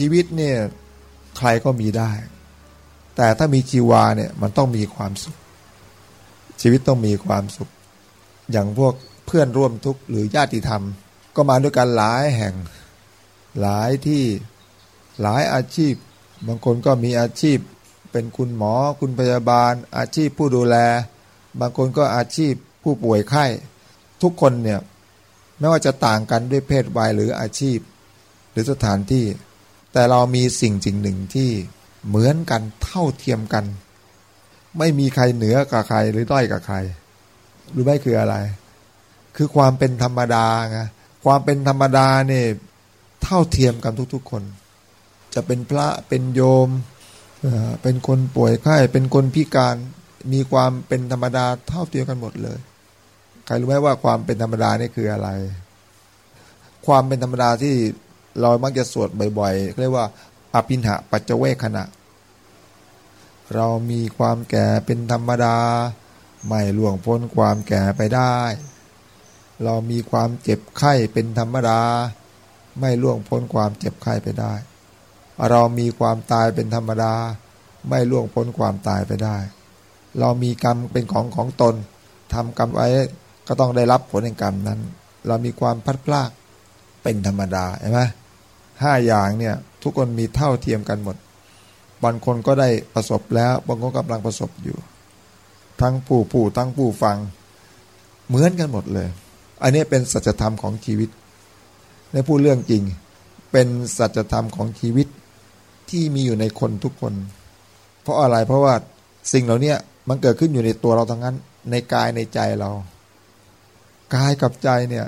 ชีวิตเนี่ยใครก็มีได้ แต่ถ้ามีชีวาเนี่ยมันต้องมีความสุข ชีวิตต้องมีความสุข อย่างพวกเพื่อนร่วมทุกข์หรือญาติธรรม ก็มาด้วยกันหลายแห่ง หลายที่หลายอาชีพ บางคนก็มีอาชีพ เป็นคุณหมอคุณพยาบาล อาชีพผู้ดูแล บางคนก็อาชีพผู้ป่วยไข้ ทุกคนเนี่ยไม่ว่าจะต่างกันด้วยเพศวัยหรืออาชีพ หรือสถานที่ แต่เรามีสิ่งจริงหนึ่งที่เหมือนกันเท่าเทียมกัน ไม่มีใครเหนือกับใครหรือด้อยกับใครรู้ไหมคืออะไร คือความเป็นธรรมดาไงความเป็นธรรมดาเนี่ยเท่าเทียมกันทุก ๆ คน จะเป็นพระเป็นโยมเป็นคนป่วยไข้เป็นคนพิการมีความเป็นธรรมดาเท่าเทียมกันหมดเลย ใครรู้ไหมว่าความเป็นธรรมดานี่คืออะไร ความเป็นธรรมดาที่ เรามักจะสวดบ่อยๆเรียกว่าอภินหะปัจเจเวขณะ เรามีความแก่เป็นธรรมดา ไม่ล่วงพ้นความแก่ไปได้ เรามีความเจ็บไข้เป็นธรรมดา ไม่ล่วงพ้นความเจ็บไข้ไปได้ เรามีความตายเป็นธรรมดา ไม่ล่วงพ้นความตายไปได้ เรามีกรรมเป็นของของตนทำกรรมไว้ก็ต้องได้รับผลแห่งกรรมนั้น เรามีความพัดพลากเป็นธรรมดาใช่ไหม ห้าอย่างเนี่ยทุกคนมีเท่าเทียมกันหมด บางคนก็ได้ประสบแล้วบางคนกำลังประสบอยู่ ทั้งผู้ผู้ทั้งผู้ฟัง เหมือนกันหมดเลย อันนี้เป็นสัจธรรมของชีวิต ในพูดเรื่องจริง เป็นสัจธรรมของชีวิตที่มีอยู่ในคนทุกคน เพราะอะไรเพราะว่าสิ่งเหล่านี้มันเกิดขึ้นอยู่ในตัวเราทั้งนั้น ในกายในใจเรา กายกับใจเนี่ย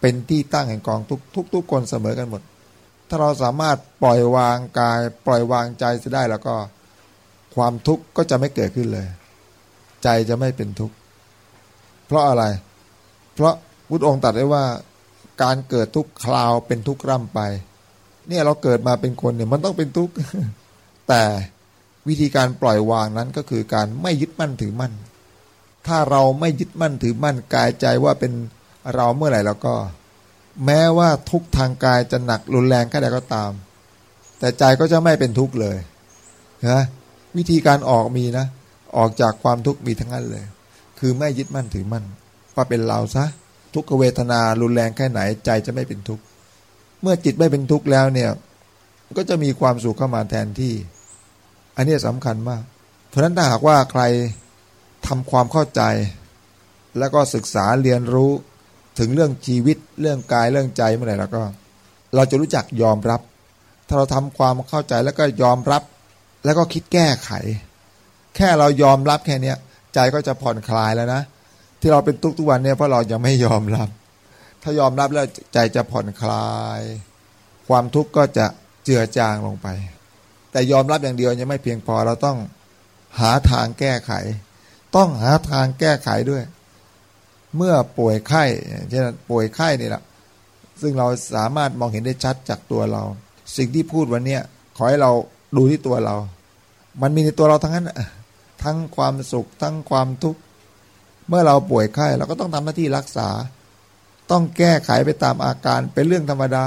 เป็นที่ตั้งแห่งกองทุกทุกทุกคนเสมอกันหมด ถ้าเราสามารถปล่อยวางกาย ปล่อยวางใจจะได้แล้วก็ความทุกข์ก็จะไม่เกิดขึ้นเลย ใจจะไม่เป็นทุกข์เพราะอะไร เพราะพุทธองค์ตรัสไว้ว่าการเกิดทุกคราวเป็นทุกร่ำไป เนี่ยเราเกิดมาเป็นคนเนี่ยมันต้องเป็นทุกข์แต่วิธีการปล่อยวางนั้นก็คือการไม่ยึดมั่นถือมั่น ถ้าเราไม่ยึดมั่นถือมั่นกายใจว่าเป็นเราเมื่อไหร่แล้วก็ แม้ว่าทุกทางกายจะหนักรุนแรงแค่ใดก็ตาม แต่ใจก็จะไม่เป็นทุกข์เลยนะวิธีการออกมีนะ ออกจากความทุกข์มีทั้งนั้นเลย คือไม่ยึดมั่นถือมั่นว่าเป็นเราซะทุกขเวทนารุนแรงแค่ไหนใจจะไม่เป็นทุกข์เมื่อจิตไม่เป็นทุกข์แล้วเนี่ยก็จะมีความสุขเข้ามาแทนที่ อันนี้สำคัญมาก เพราะฉะนั้นถ้าหากว่าใครทำความเข้าใจ แล้วก็ศึกษาเรียนรู้ ถึงเรื่องชีวิตเรื่องกายเรื่องใจเมื่อไหร่แล้วก็ เราจะรู้จักยอมรับ ถ้าเราทำความเข้าใจแล้วก็ยอมรับ แล้วก็คิดแก้ไข แค่เรายอมรับแค่เนี้ยใจก็จะผ่อนคลายแล้วนะ ที่เราเป็นทุกทุกวันเนี่ยเพราะเรายังไม่ยอมรับ ถ้ายอมรับแล้วใจจะผ่อนคลาย ความทุกข์ก็จะเจือจางลงไป แต่ยอมรับอย่างเดียวยังไม่เพียงพอเราต้องหาทางแก้ไข ต้องหาทางแก้ไขด้วย เมื่อป่วยไข้เช่นป่วยไข้นี่แหละซึ่งเราสามารถมองเห็นได้ชัดจากตัวเรา สิ่งที่พูดวันนี้ขอให้เราดูที่ตัวเรา มันมีในตัวเราทั้งนั้นทั้งความสุขทั้งความทุกข์เมื่อเราป่วยไข้เราก็ต้องทำหน้าที่รักษา ต้องแก้ไขไปตามอาการเป็นเรื่องธรรมดา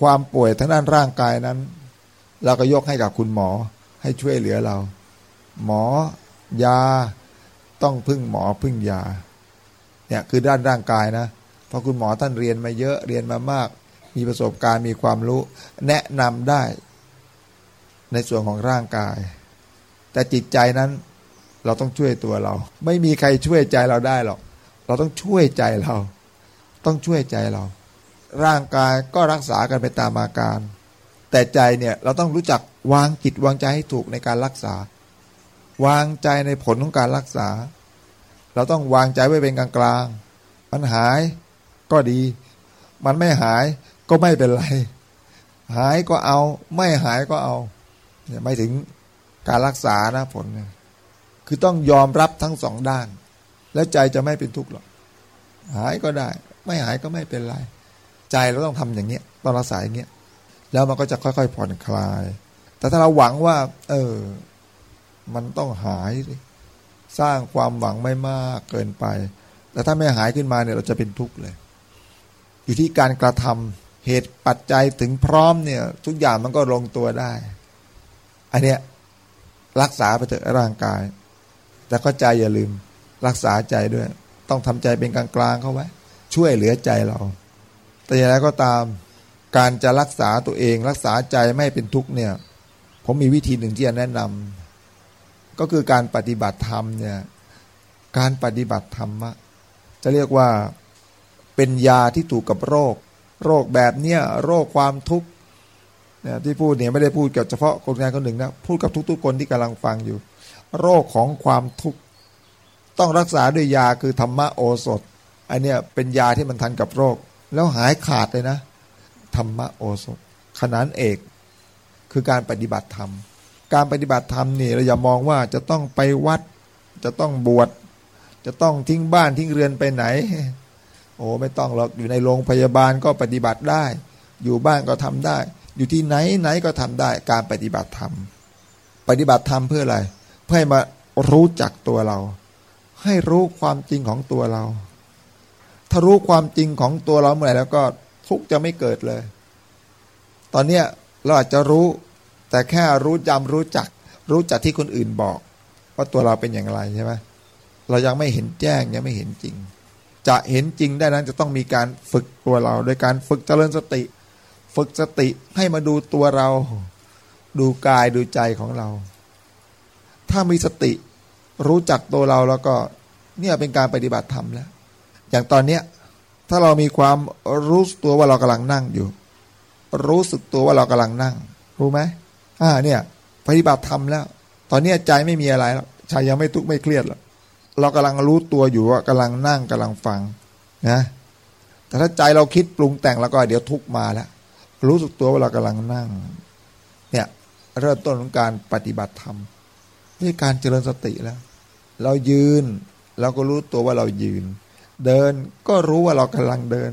ความป่วยทั้งด้านร่างกายนั้น เราก็ยกให้กับคุณหมอให้ช่วยเหลือเรา หมอยา ต้องพึ่งหมอพึ่งยา เนี่ยคือด้านร่างกายนะเพราะคุณหมอท่านเรียนมาเยอะเรียนมามาก มีประสบการณ์มีความรู้ แนะนำได้ในส่วนของร่างกาย แต่จิตใจนั้นเราต้องช่วยตัวเรา ไม่มีใครช่วยใจเราได้หรอก เราต้องช่วยใจเรา ต้องช่วยใจเรา ร่างกายก็รักษากันไปตามอาการ แต่ใจเนี่ยเราต้องรู้จักวางจิตวางใจให้ถูกในการรักษา วางใจในผลของการรักษา เราต้องวางใจไว้เป็นกลางกลางมันหายก็ดี มันไม่หายก็ไม่เป็นไร หายก็เอา ไม่หายก็เอา เนี่ยไม่ถึงการรักษานะผลเนี่ยคือต้องยอมรับทั้งสองด้าน แล้วใจจะไม่เป็นทุกข์หรอกหายก็ได้ ไม่หายก็ไม่เป็นไร ใจเราต้องทำอย่างเงี้ยต้องรักษาอย่างเงี้ยแล้วมันก็จะค่อยๆผ่อนคลาย แต่ถ้าเราหวังว่า เออ มันต้องหายเลย สร้างความหวังไม่มากเกินไป แต่ถ้าไม่หายขึ้นมาเนี่ยเราจะเป็นทุกข์เลย อยู่ที่การกระทเหตุปัจจัยถึงพร้อมเนี่ย ทุกอย่างมันก็ลงตัวได้ อันเนี้ยรักษาไปเถอะร่างกาย แต่ก็ใจอย่าลืม รักษาใจด้วย ต้องทำใจเป็นกลางๆเข้าไว้ ช่วยเหลือใจเรา แต่อย่างไรก็ตาม การจะรักษาตัวเอง รักษาใจไม่เป็นทุกข์เนี่ย ผมมีวิธีหนึ่งที่จะแนะนำ ก็คือการปฏิบัติธรรมเนี่ยการปฏิบัติธรรมะจะเรียกว่าเป็นยาที่ถูกกับโรค โรคแบบเนี้ยโรคความทุกข์เนี่ยที่พูดเนี่ยไม่ได้พูดกับเฉพาะคนงานคนหนึ่งนะพูดกับทุกๆคนที่กำลังฟังอยู่ โรคของความทุกข์ต้องรักษาด้วยยาคือธรรมะโอสถอันเนี้ยเป็นยาที่มันทันกับโรค แล้วหายขาดเลยนะ ธรรมะโอสถขนานเอกคือการปฏิบัติธรรม การปฏิบัติธรรมนี่เราอย่ามองว่าจะต้องไปวัด จะต้องบวชจะต้องทิ้งบ้านทิ้งเรือนไปไหน โอ้ไม่ต้องหรอกอยู่ในโรงพยาบาลก็ปฏิบัติได้ อยู่บ้านก็ทำได้ อยู่ที่ไหนไหนก็ทำได้ การปฏิบัติธรรมปฏิบัติธรรมเพื่ออะไร เพื่อให้มารู้จักตัวเรา ให้รู้ความจริงของตัวเรา ถ้ารู้ความจริงของตัวเราเมื่อไหร่แล้วก็ทุกจะไม่เกิดเลย ตอนเนี้ยเราอาจจะรู้ แต่แค่รู้จำรู้จัก รู้จักที่คนอื่นบอก ว่าตัวเราเป็นอย่างไรใช่ไหมเรายังไม่เห็นแจ้งยังไม่เห็นจริง จะเห็นจริงได้นั้นจะต้องมีการฝึกตัวเรา โดยการฝึกเจริญสติ ฝึกสติให้มาดูตัวเรา ดูกายดูใจของเรา ถ้ามีสติรู้จักตัวเราแล้วก็เนี่ยเป็นการปฏิบัติธรรมแล้ว อย่างตอนเนี้ยถ้าเรามีความรู้ตัวว่าเรากำลังนั่งอยู่ รู้สึกตัวว่าเรากำลังนั่ง รู้ไหม อ่าเนี่ย ปฏิบัติธรรมแล้ว ตอนนี้ใจไม่มีอะไรแล้วใจยังไม่ทุกข์ไม่เครียดแล้วเรากำลังรู้ตัวอยู่ว่ากำลังนั่งกำลังฟังนะแต่ถ้าใจเราคิดปรุงแต่งแล้วก็เดี๋ยวทุกมาแล้วรู้สึกตัวว่าเรากำลังนั่ง เนี่ยเริ่มต้นของการปฏิบัติธรรมนี่การเจริญสติแล้ว เรายืน เราก็รู้ตัวว่าเรายืน เดินก็รู้ว่าเรากำลังเดิน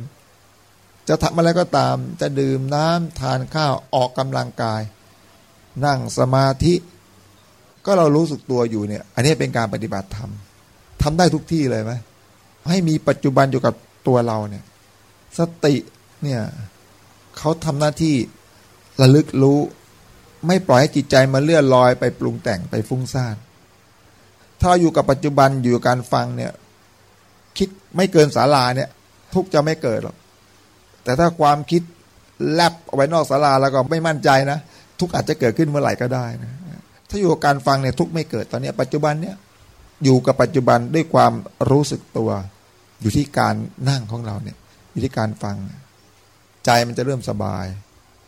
จะทำอะไรก็ตาม จะดื่มน้ำทานข้าวออกกำลังกาย นั่งสมาธิ ก็เรารู้สึกตัวอยู่เนี่ย อันนี้เป็นการปฏิบัติธรรมทำได้ทุกที่เลยไหมให้มีปัจจุบันอยู่กับตัวเราเนี่ย สติเนี่ยเขาทำหน้าที่ระลึกรู้ ไม่ปล่อยให้จิตใจมาเลื่อนลอยไปปรุงแต่งไปฟุ้งซ่านถ้าเราอยู่กับปัจจุบันอยู่การฟังเนี่ย คิดไม่เกินศาลาเนี่ย ทุกจะไม่เกิดหรอกแต่ถ้าความคิดแลบเอาไว้นอกศาลาแล้วก็ไม่มั่นใจนะ ทุกอาจจะเกิดขึ้นเมื่อไหร่ก็ได้นะถ้าอยู่กับการฟังเนี่ยทุกไม่เกิดตอนนี้ปัจจุบันเนี่ยอยู่กับปัจจุบันด้วยความรู้สึกตัว อยู่ที่การนั่งของเราเนี่ยอยู่ที่การฟัง ใจมันจะเริ่มสบาย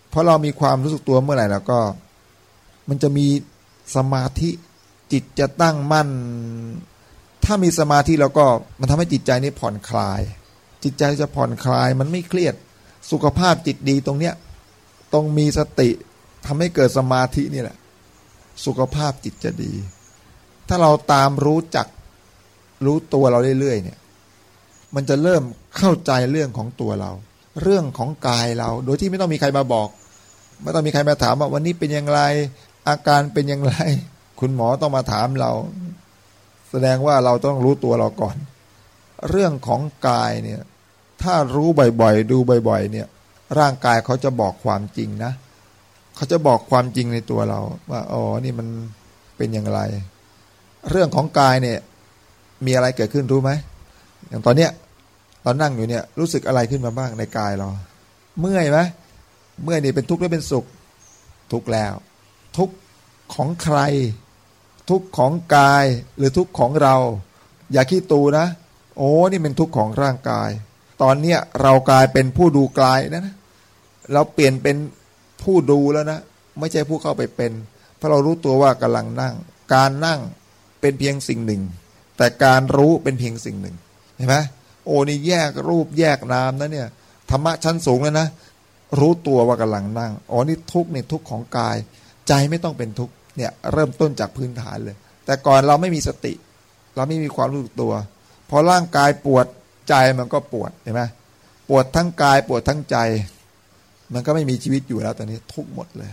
เพราะเรามีความรู้สึกตัวเมื่อไหร่แล้วก็ มันจะมีสมาธิจิตจะตั้งมั่น ถ้ามีสมาธิแล้วก็มันทำให้จิตใจนี้ผ่อนคลาย จิตใจจะผ่อนคลายมันไม่เครียด สุขภาพจิตดีตรงเนี้ยต้องมีสติ ทำให้เกิดสมาธินี่แหละ สุขภาพจิตจะดี ถ้าเราตามรู้จักรู้ตัวเราเรื่อยๆเนี่ย มันจะเริ่มเข้าใจเรื่องของตัวเรา เรื่องของกายเรา โดยที่ไม่ต้องมีใครมาบอก ไม่ต้องมีใครมาถามว่าวันนี้เป็นอย่างไร อาการเป็นอย่างไร คุณหมอต้องมาถามเรา แสดงว่าเราต้องรู้ตัวเราก่อน เรื่องของกายเนี่ย ถ้ารู้บ่อยๆ ดูบ่อย ๆ เนี่ย ร่างกายเขาจะบอกความจริงนะเขาจะบอกความจริงในตัวเรา ว่าอ๋อนี่มันเป็นอย่างไร เรื่องของกายเนี่ย มีอะไรเกิดขึ้นรู้ไหมอย่างตอนเนี้ยตอนนั่งอยู่เนี่ย รู้สึกอะไรขึ้นมาบ้างในกายเรา เมื่อยไหมเมื่อยนี่เป็นทุกข์หรือเป็นสุข ทุกข์แล้ว ทุกข์ของใคร ทุกข์ของกายหรือทุกข์ของเรา อย่าคิดตูนะ โอ้นี่เป็นทุกข์ของร่างกาย ตอนเนี้ยเรากลายเป็นผู้ดูกายนะนะเราเปลี่ยนเป็น ผู้ดูแล้วนะ ไม่ใช่ผู้เข้าไปเป็น เพราะเรารู้ตัวว่ากำลังนั่ง การนั่งเป็นเพียงสิ่งหนึ่ง แต่การรู้เป็นเพียงสิ่งหนึ่งเห็นไหมโอ้นี่แยกรูปแยกนามนะเนี่ยธรรมะชั้นสูงแล้วนะ รู้ตัวว่ากำลังนั่งอ๋อนี่ทุกเนี่ยทุกของกาย ใจไม่ต้องเป็นทุกเนี่ยเริ่มต้นจากพื้นฐานเลย แต่ก่อนเราไม่มีสติ เราไม่มีความรู้ตัว พอร่างกายปวดใจมันก็ปวดเห็นไหมปวดทั้งกายปวดทั้งใจ มันก็ไม่มีชีวิตอยู่แล้วตอนนี้ทุกหมดเลย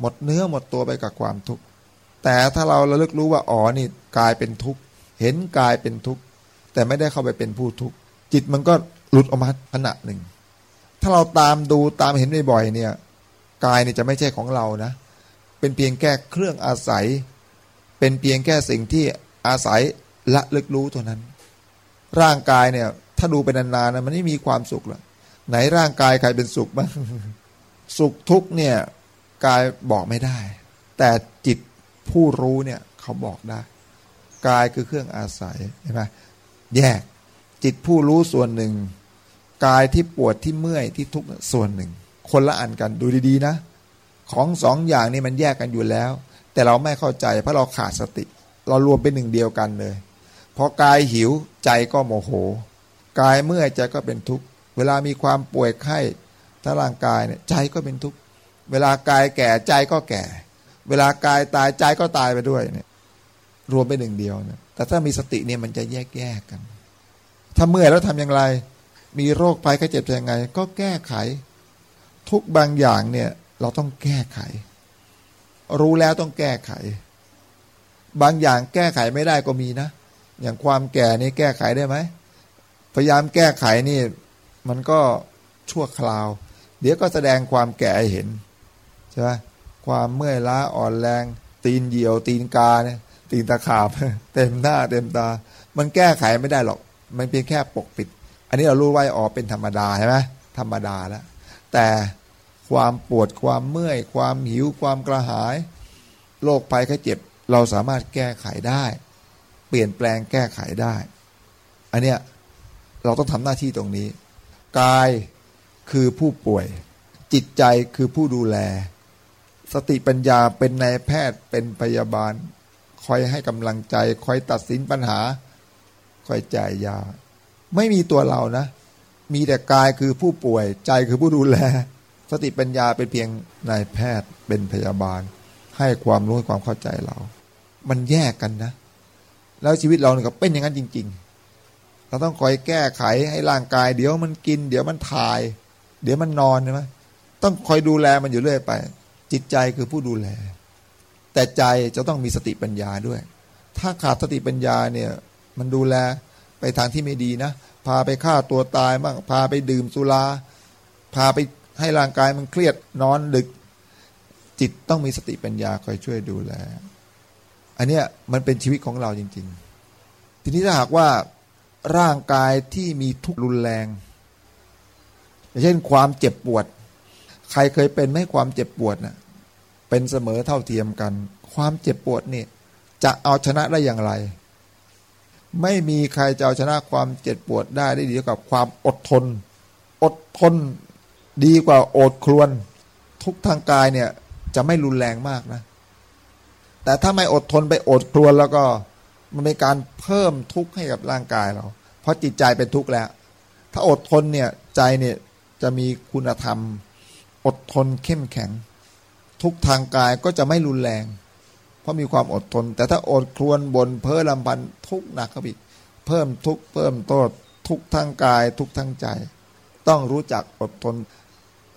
หมดเนื้อหมดตัวไปกับความทุกข์แต่ถ้าเราระลึกรู้ว่าอ๋อนี่กายเป็นทุกข์เห็นกายเป็นทุกข์แต่ไม่ได้เข้าไปเป็นผู้ทุกข์จิตมันก็หลุดออกมาขณะหนึ่ง ถ้าเราตามดูตามเห็นบ่อยๆเนี่ยกายเนี่ยจะไม่ใช่ของเรานะ เป็นเพียงแค่เครื่องอาศัย เป็นเพียงแค่สิ่งที่อาศัยละลึกรู้เท่านั้น ร่างกายเนี่ย ถ้าดูเป็นนานๆนะมันไม่มีความสุขหรอก ไหนร่างกายใครเป็นสุขบ้างสุขทุกเนี่ยกายบอกไม่ได้ แต่จิตผู้รู้เนี่ยเขาบอกได้ กายคือเครื่องอาศัยใช่ไหมแยกจิตผู้รู้ส่วนหนึ่ง กายที่ปวดที่เมื่อยที่ทุกข์ส่วนหนึ่ง คนละอันกันดูดีๆนะ ของสองอย่างนี้มันแยกกันอยู่แล้ว แต่เราไม่เข้าใจเพราะเราขาดสติ เรารวมเป็นหนึ่งเดียวกันเลยพอกายหิวใจก็โมโห กายเมื่อยใจก็เป็นทุกข์ เวลามีความป่วยไข้ถ้าร่างกายเนี่ยใจก็เป็นทุกข์เวลากายแก่ใจก็แก่ เวลากายตายใจก็ตายไปด้วยเนี่ยรวมเป็นหนึ่งเดียวเนี่ยแต่ถ้ามีสติเนี่ยมันจะแยกแยกกัน ถ้าเมื่อยแล้วทำอย่างไร มีโรคภัยไข้เจ็บยังไง ก็แก้ไข ทุกบางอย่างเนี่ยเราต้องแก้ไข รู้แล้วต้องแก้ไข บางอย่างแก้ไขไม่ได้ก็มีนะ อย่างความแก่นี่แก้ไขได้ไหมพยายามแก้ไขนี่ มันก็ชั่วคราว เดี๋ยวก็แสดงความแก่ให้เห็นใช่ไหมความเมื่อยล้าอ่อนแรง ตีนเหี่ยว ตีนกาเนี่ยตีนตะขาบ เต็มหน้าเต็มตา มันแก้ไขไม่ได้หรอก มันเพียงแค่ปกปิด อันนี้เรารู้ไว้ออกเป็นธรรมดาใช่ไหมธรรมดาแล้ว แต่ความปวดความเมื่อย ความหิวความกระหายโรคภัยไข้เจ็บ เราสามารถแก้ไขได้ เปลี่ยนแปลงแก้ไขได้ อันเนี้ยเราต้องทำหน้าที่ตรงนี้ กายคือผู้ป่วย จิตใจคือผู้ดูแล สติปัญญาเป็นนายแพทย์เป็นพยาบาล คอยให้กำลังใจ คอยตัดสินปัญหา คอยจ่ายยา ไม่มีตัวเรานะ มีแต่กายคือผู้ป่วย ใจคือผู้ดูแล สติปัญญาเป็นเพียงนายแพทย์เป็นพยาบาล ให้ความรู้ความเข้าใจเรา มันแยกกันนะ แล้วชีวิตเราเนี่ยก็เป็นอย่างนั้นจริง ๆ เราต้องคอยแก้ไขให้ร่างกาย เดี๋ยวมันกิน เดี๋ยวมันถ่าย เดี๋ยวมันนอนใช่ไหมต้องคอยดูแลมันอยู่เรื่อยไป จิตใจคือผู้ดูแล แต่ใจจะต้องมีสติปัญญาด้วย ถ้าขาดสติปัญญาเนี่ย มันดูแลไปทางที่ไม่ดีนะ พาไปฆ่าตัวตายบ้างพาไปดื่มสุราพาไปให้ร่างกายมันเครียดนอนดึก จิตต้องมีสติปัญญาคอยช่วยดูแล อันเนี้ยมันเป็นชีวิตของเราจริง ๆ ทีนี้ถ้าหากว่า ร่างกายที่มีทุกข์รุนแรงเช่นความเจ็บปวด ใครเคยเป็นไหมความเจ็บปวดนะ่ะเป็นเสมอเท่าเทียมกัน ความเจ็บปวดนี่จะเอาชนะได้อย่างไร ไม่มีใครจะเอาชนะความเจ็บปวดได้ได้ดีกับความอดทน อดทนดีกว่าอดครวน ทุกทางกายเนี่ยจะไม่รุนแรงมากนะ แต่ถ้าไม่อดทนไปอดครวนแล้วก็มันเป็นการเพิ่มทุกข์ให้กับร่างกายเรา เพราะจิตใจเป็นทุกข์แล้ว ถ้าอดทนเนี่ยใจเนี่ยจะมีคุณธรรม อดทนเข้มแข็ง ทุกทางกายก็จะไม่รุนแรง เพราะมีความอดทน แต่ถ้าอดครวนบนเพ้อลำพันทุกหนักเข้าไปเพิ่มทุกเพิ่มโทษทุกทางกาย ทุกทางใจ ต้องรู้จักอดทน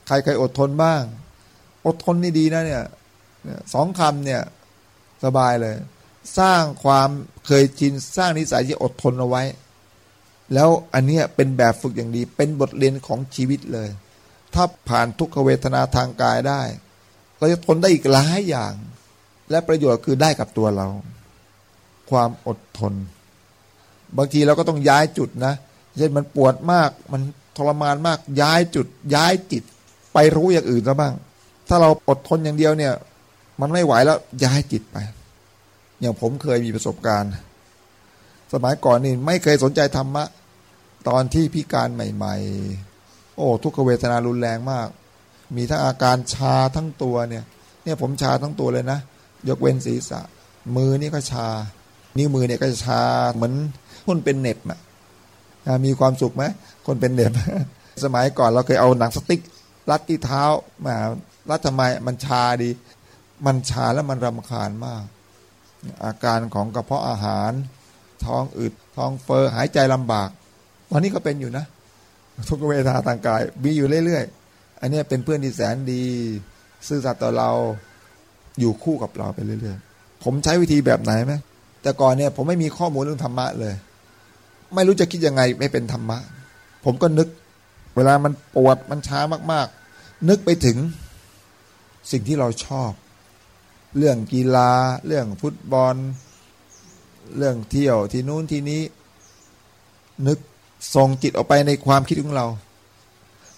ใครเคยอดทนบ้าง อดทนนี่ดีนะเนี่ยสองคำเนี่ยสบายเลย สร้างความเคยชินสร้างนิสัยที่อดทนเอาไว้ แล้วอันนี้เป็นแบบฝึกอย่างดี เป็นบทเรียนของชีวิตเลย ถ้าผ่านทุกขเวทนาทางกายได้เราจะทนได้อีกหลายอย่าง และประโยชน์คือได้กับตัวเรา ความอดทน บางทีเราก็ต้องย้ายจุดนะเช่นมันปวดมากมันทรมานมากย้ายจุดย้ายจิต ไปรู้อย่างอื่นซะบ้าง ถ้าเราอดทนอย่างเดียวเนี่ย มันไม่ไหวแล้วย้ายจิตไป อย่างผมเคยมีประสบการณ์ สมัยก่อนนี่ไม่เคยสนใจธรรมะ ตอนที่พิการใหม่ ๆ โอ้ ทุกขเวทนารุนแรงมาก มีทั้งอาการชาทั้งตัวเนี่ย เนี่ยผมชาทั้งตัวเลยนะ ยกเว้นศีรษะ มือนี่ก็ชา นิ้วมือเนี่ยก็ชาเหมือนคนเป็นเน็บอะมีความสุขไหมคนเป็นเน็บสมัยก่อนเราเคยเอาหนังสติ๊กรัดที่เท้ามารัดทำไมมันชาดี มันชาแล้วมันรำคาญมาก อาการของกระเพาะอาหาร ท้องอืดท้องเฟอ้อหายใจลำบาก ตอนนี้ก็เป็นอยู่นะ ทุกเวทนาทางกายมีอยู่เรื่อยๆ อันนี้เป็นเพื่อนที่แสนดี ซื่อสัตย์ต่อเราอยู่คู่กับเราไปเรื่อยๆ ผมใช้วิธีแบบไหนไหมแต่ก่อนเนี่ยผมไม่มีข้อมูลเรื่องธรรมะเลย ไม่รู้จะคิดยังไงไม่เป็นธรรมะ ผมก็นึก เวลามันปวดมันช้ามากๆ นึกไปถึงสิ่งที่เราชอบ เรื่องกีฬา เรื่องฟุตบอล เรื่องเที่ยวที่นู้นที่นี้ นึกส่งจิตออกไปในความคิดของเรา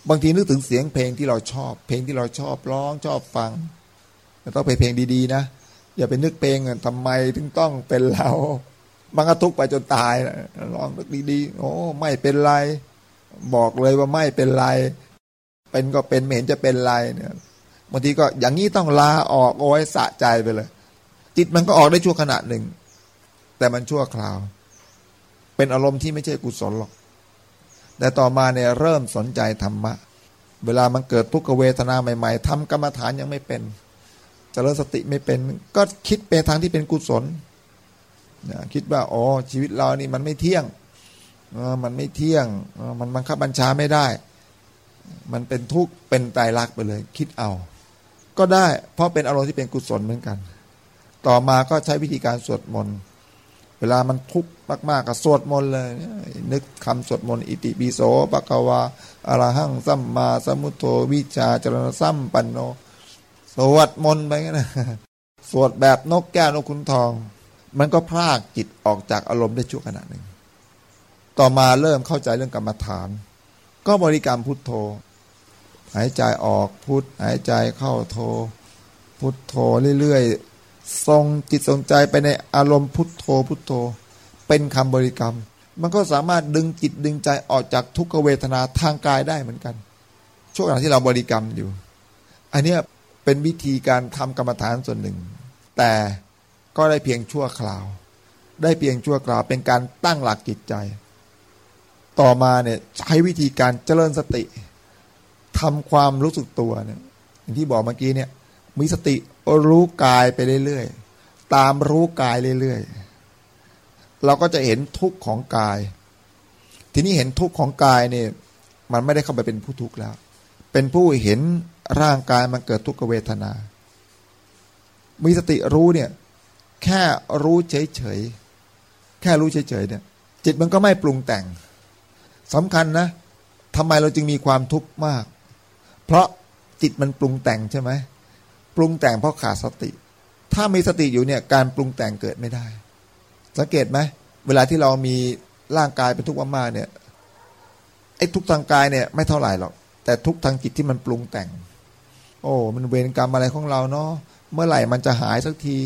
บางทีนึกถึงเสียงเพลงที่เราชอบ เพลงที่เราชอบร้องชอบฟังต้องเป็นเพลงดีๆนะอย่าไปนึกเพลงทำไมถึงต้องเป็นเรามันก็ทุกไปจนตายร้องนึกดีๆโอ้ไม่เป็นไร บอกเลยว่าไม่เป็นไร เป็นก็เป็นไม่เห็นจะเป็นไรเนี่ยบางทีก็อย่างนี้ต้องลาออกโอ้ยสะใจไปเลย จิตมันก็ออกได้ชั่วขณะหนึ่ง แต่มันชั่วคราว เป็นอารมณ์ที่ไม่ใช่กุศลหรอก แต่ต่อมาเนี่ยเริ่มสนใจธรรมะ เวลามันเกิดทุกขเวทนาใหม่ๆทำกรรมฐานยังไม่เป็นจเจริญสติไม่เป็น ก็คิดไปทางที่เป็นกุศลคิดว่าอ๋อชีวิตเรานี่มันไม่เที่ยงมันไม่เที่ยงมันบังคับบัญชาไม่ได้ มันเป็นทุกข์เป็นตายรักไปเลย คิดเอา ก็ได้เพราะเป็นอารมณ์ที่เป็นกุศลเหมือนกัน ต่อมาก็ใช้วิธีการสวดมนต์ เวลามันทุกข์มากๆก็สวดมนต์เลย นึกคำสวดมนต์อิติปิโสปะกวาอรหังสัมมาสัมพุทโธวิชาจรณสัมปันโน สวดมนต์ไปงั้นนะสวดแบบนกแก้วนกขุนทอง มันก็พรากจิตออกจากอารมณ์ได้ชั่วขณะหนึ่ง ต่อมาเริ่มเข้าใจเรื่องกรรมฐาน ก็บริกรรมพุทโธ หายใจออกพุทหายใจเข้าโทพุทโธเรื่อยๆ ทรงจิตทรงใจไปในอารมณ์พุทโธพุทโธ เป็นคำบริกรรม มันก็สามารถดึงจิตดึงใจออกจากทุกขเวทนาทางกายได้เหมือนกัน ช่วงขณะที่เราบริกรรมอยู่ อันนี้เป็นวิธีการทำกรรมฐานส่วนหนึ่ง แต่ก็ได้เพียงชั่วคราว ได้เพียงชั่วคราวเป็นการตั้งหลักจิตใจ ต่อมาเนี่ยใช้วิธีการเจริญสติทำความรู้สึกตัวเนี่ยอย่างที่บอกเมื่อกี้เนี่ยมีสติ รู้กายไปเรื่อยๆ ตามรู้กายเรื่อยๆ เราก็จะเห็นทุกข์ของกาย ทีนี้เห็นทุกข์ของกายเนี่ยมันไม่ได้เข้าไปเป็นผู้ทุกข์แล้ว เป็นผู้เห็นร่างกายมันเกิดทุกขเวทนา มีสติรู้เนี่ย แค่รู้เฉยๆ แค่รู้เฉยๆเนี่ย จิตมันก็ไม่ปรุงแต่งสำคัญนะทำไมเราจึงมีความทุกข์มาก เพราะจิตมันปรุงแต่งใช่ไหม ปรุงแต่งเพราะขาดสติ ถ้ามีสติอยู่เนี่ยการปรุงแต่งเกิดไม่ได้ สังเกตไหมเวลาที่เรามีร่างกายเป็นทุกข์มากๆเนี่ยไอ้ทุกทางกายเนี่ยไม่เท่าไหร่หรอก แต่ทุกทางจิตที่มันปรุงแต่ง โอ้มันเวรกรรมอะไรของเราเนาะเมื่อไหร่มันจะหายสักที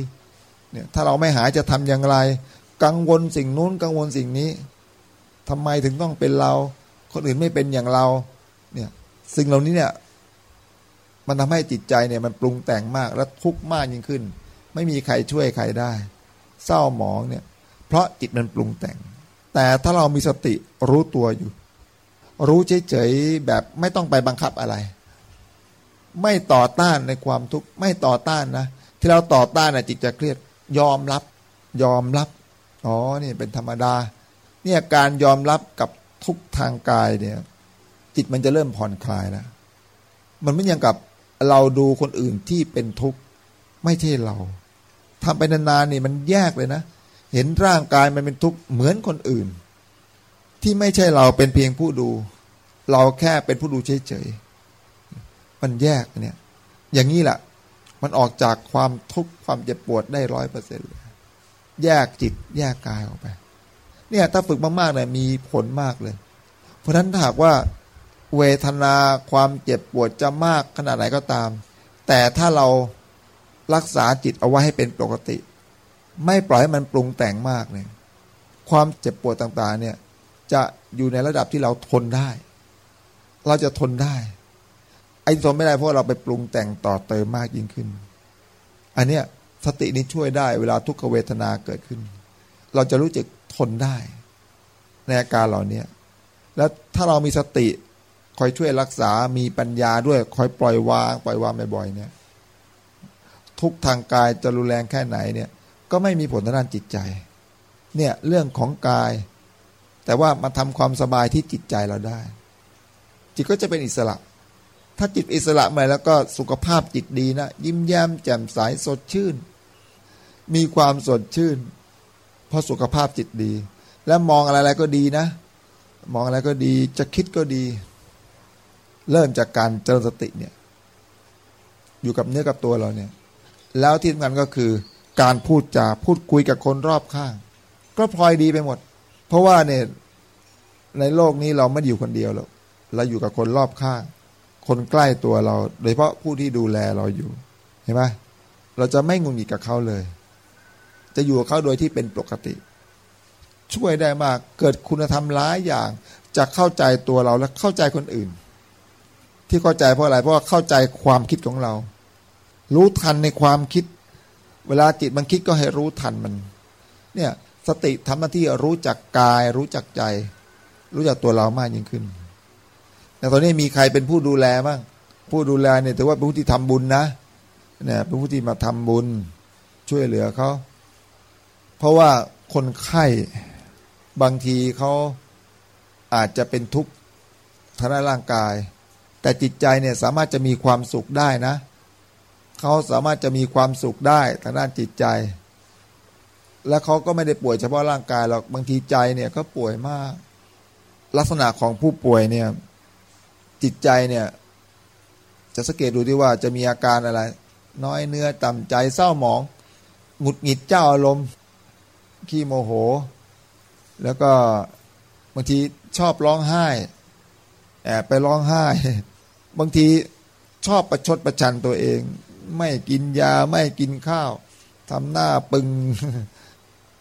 เนี่ยถ้าเราไม่หายจะทำอย่างไร กังวลสิ่งนู้นกังวลสิ่งนี้ทำไมถึงต้องเป็นเรา คนอื่นไม่เป็นอย่างเราเนี่ยสิ่งเหล่านี้เนี่ย มันทำให้จิตใจเนี่ยมันปรุงแต่งมากและทุกข์มากยิ่งขึ้น ไม่มีใครช่วยใครได้ เศร้าหมองเนี่ย เพราะจิตมันปรุงแต่ง แต่ถ้าเรามีสติรู้ตัวอยู่ รู้เฉยๆแบบไม่ต้องไปบังคับอะไร ไม่ต่อต้านในความทุกข์ไม่ต่อต้านนะที่เราต่อต้านนะจิตจะเครียดยอมรับ ยอมรับอ๋อนี่เป็นธรรมดา เนี่ยการยอมรับกับทุกทางกายเนี่ย จิตมันจะเริ่มผ่อนคลายแล้วมันไม่ยังกับ เราดูคนอื่นที่เป็นทุกข์ไม่ใช่เราทำไปนานๆนี่มันแยกเลยนะ เห็นร่างกายมันเป็นทุกข์เหมือนคนอื่น ที่ไม่ใช่เราเป็นเพียงผู้ดู เราแค่เป็นผู้ดูเฉยๆมันแยกเนี่ย อย่างนี้แหละมันออกจากความทุกข์ความเจ็บปวดได้ร้อยเปอร์เซ็นต์เลยแยกจิตแยกกายออกไป เนี่ยถ้าฝึกมากๆเนี่ยมีผลมากเลย เพราะฉะนั้นถ้าหากว่า เวทนาความเจ็บปวดจะมากขนาดไหนก็ตาม แต่ถ้าเรารักษาจิตเอาไว้ให้เป็นปกติ ไม่ปล่อยให้มันปรุงแต่งมากเนี่ยความเจ็บปวดต่างๆ เนี่ย จะอยู่ในระดับที่เราทนได้ เราจะทนได้ ไอ้ทนไม่ได้เพราะเราไปปรุงแต่งต่อเติมมากยิ่งขึ้น อันเนี้ยสตินี้ช่วยได้ เวลาทุกขเวทนาเกิดขึ้น เราจะรู้จักทนได้ ในอาการเหล่านี้แล้วถ้าเรามีสติ คอยช่วยรักษามีปัญญาด้วย คอยปล่อยวาง ปล่อยวางบ่อยๆเนี่ย ทุกทางกายจะรุนแรงแค่ไหนเนี่ย ก็ไม่มีผลทางด้านจิตใจ เนี่ยเรื่องของกาย แต่ว่ามาทำความสบายที่จิตใจเราได้ จิตก็จะเป็นอิสระ ถ้าจิตอิสระมาแล้วก็สุขภาพจิตดีนะยิ้มแย้มแจ่มใสสดชื่น มีความสดชื่น เพราะสุขภาพจิตดี แล้วมองอะไรๆก็ดีนะ มองอะไรก็ดีจะคิดก็ดี เริ่มจากการเจริญสติเนี่ย อยู่กับเนื้อกับตัวเราเนี่ย แล้วที่สำคัญก็คือ การพูดจาพูดคุยกับคนรอบข้าง ก็พลอยดีไปหมด เพราะว่าเนี่ยในโลกนี้เราไม่อยู่คนเดียวหรอกเราอยู่กับคนรอบข้าง คนใกล้ตัวเรา โดยเฉพาะผู้ที่ดูแลเราอยู่ เห็นไหมเราจะไม่งุนหงิดกับเขาเลย จะอยู่กับเขาโดยที่เป็นปกติ ช่วยได้มากเกิดคุณธรรมหลายอย่างจะเข้าใจตัวเราและเข้าใจคนอื่น ที่เข้าใจเพราะอะไร เพราะว่าเข้าใจความคิดของเรา รู้ทันในความคิด เวลาจิตมันคิดก็ให้รู้ทันมัน เนี่ยสติทำหน้าที่รู้จักกาย รู้จักใจ รู้จักตัวเรามากยิ่งขึ้นแต่ตอนนี้มีใครเป็นผู้ดูแลบ้างผู้ดูแลเนี่ยถือว่าเป็นผู้ที่ทำบุญนะเนี่ยเป็นผู้ที่มาทำบุญช่วยเหลือเขาเพราะว่าคนไข้บางทีเขาอาจจะเป็นทุกข์ทางด้านร่างกาย แต่จิตใจเนี่ยสามารถจะมีความสุขได้นะ เขาสามารถจะมีความสุขได้ทางด้านจิตใจ และเขาก็ไม่ได้ป่วยเฉพาะร่างกายหรอกบางทีใจเนี่ยก็ป่วยมาก ลักษณะของผู้ป่วยเนี่ยจิตใจเนี่ยจะสังเกตดูที่ว่าจะมีอาการอะไร น้อยเนื้อต่ำใจเศร้าหมองหงุดหงิดเจ้าอารมณ์ขี้โมโห แล้วก็บางทีชอบร้องไห้แอบไปร้องไห้ บางทีชอบประชดประชันตัวเอง ไม่กินยาไม่กินข้าวทำหน้าปึง